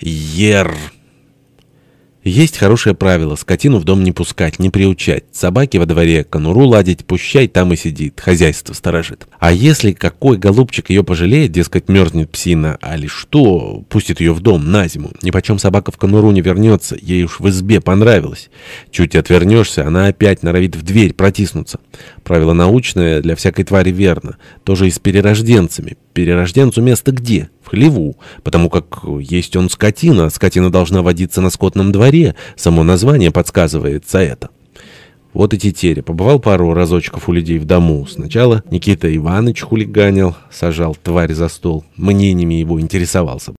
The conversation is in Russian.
Ер. Есть хорошее правило — скотину в дом не пускать, не приучать. Собаки во дворе конуру ладить, пущай там и сидит, хозяйство сторожит. А если какой голубчик ее пожалеет, дескать, мерзнет псина, а ли что, пустит ее в дом на зиму. Нипочем собака в конуру не вернется, ей уж в избе понравилось. Чуть отвернешься, она опять норовит в дверь протиснуться. Правило научное, для всякой твари верно. Тоже и с перерожденцами. Перерожденцу место где? В хлеву. Потому как есть он скотина, скотина должна водиться на скотном дворе. Само название подсказывает за это. Вот и тетеря. Побывал пару разочков у людей в дому. Сначала Никита Иванович хулиганил, сажал тварь за стол. Мнениями его интересовался.